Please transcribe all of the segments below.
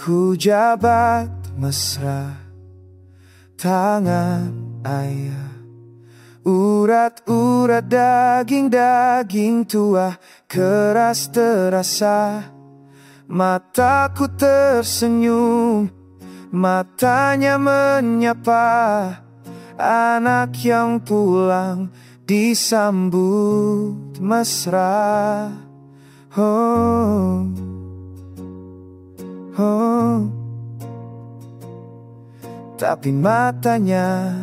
Ku jabat mesra Tangan ayah. Urat-urat daging-daging tua Keras terasa. Mataku tersenyum Matanya menyapa. Anak yang pulang Disambut mesra. Oh Oh. Tapi matanya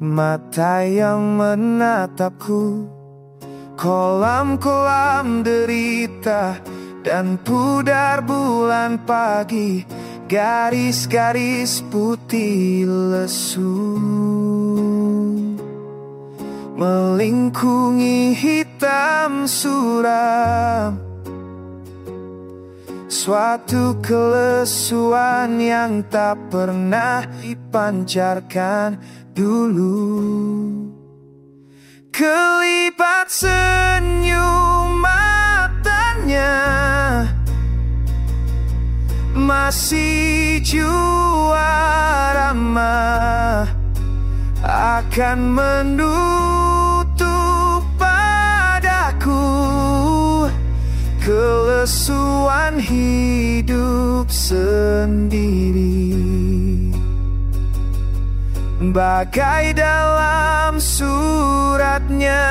Mata yang menatapku Kolam-kolam derita Dan pudar bulan pagi Garis-garis putih lesu. Melingkungi hitam suram Suatu kelesuan yang tak pernah dipancarkan dulu. Kelipat senyum matanya. Masih jua ramah Akan menutup Kelesuan hidup sendiri. Bagai dalam suratnya.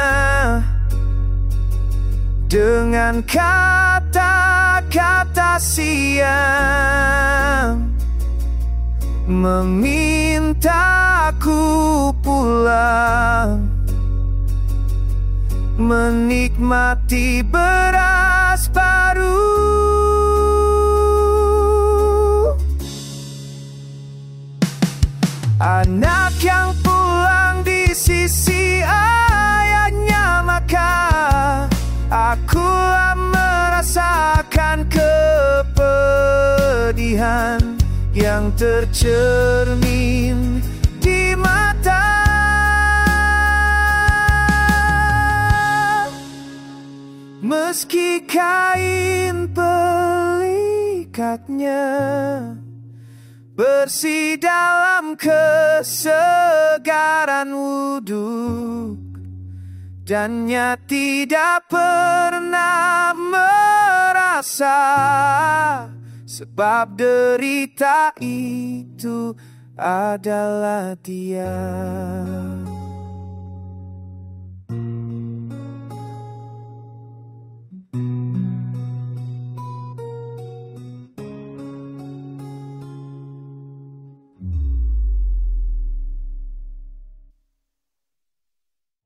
Dengan kata-kata siang. Memintaku pulang. Menikmati baru. Anak yang pulang di sisi ayahnya Maka aku merasakan kepedihan Yang tercermin Meski kain pelikatnya Bersih dalam kesegaran wudhu Dannya tidak pernah merasa Sebab derita itu adalah dia